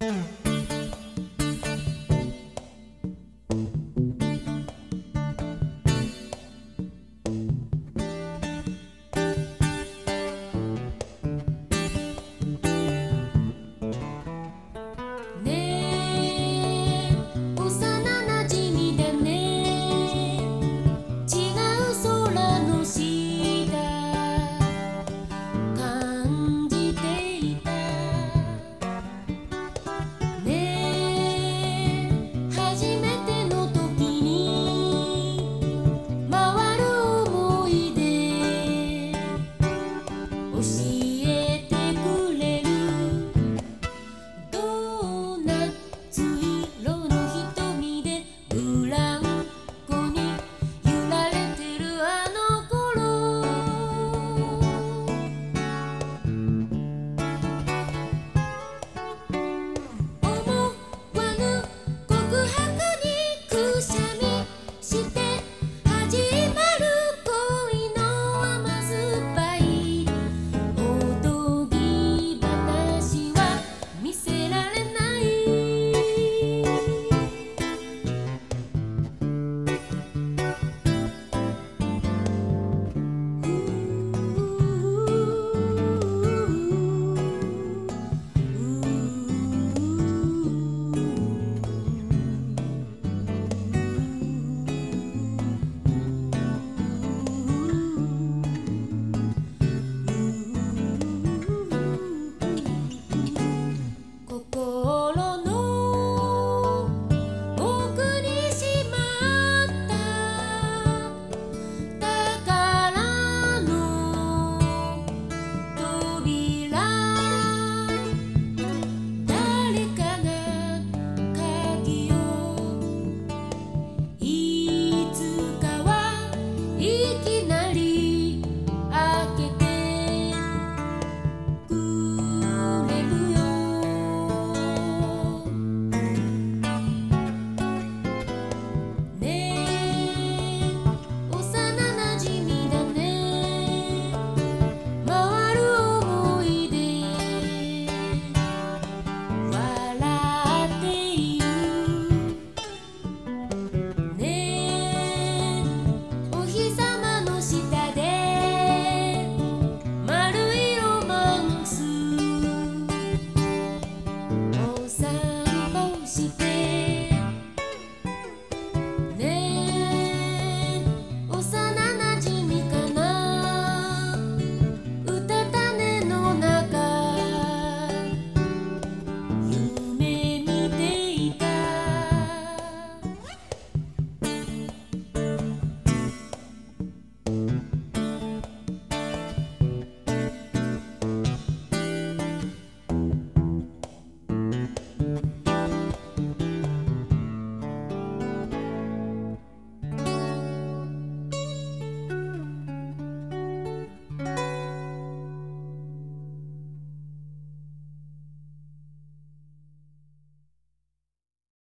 Mm-hmm.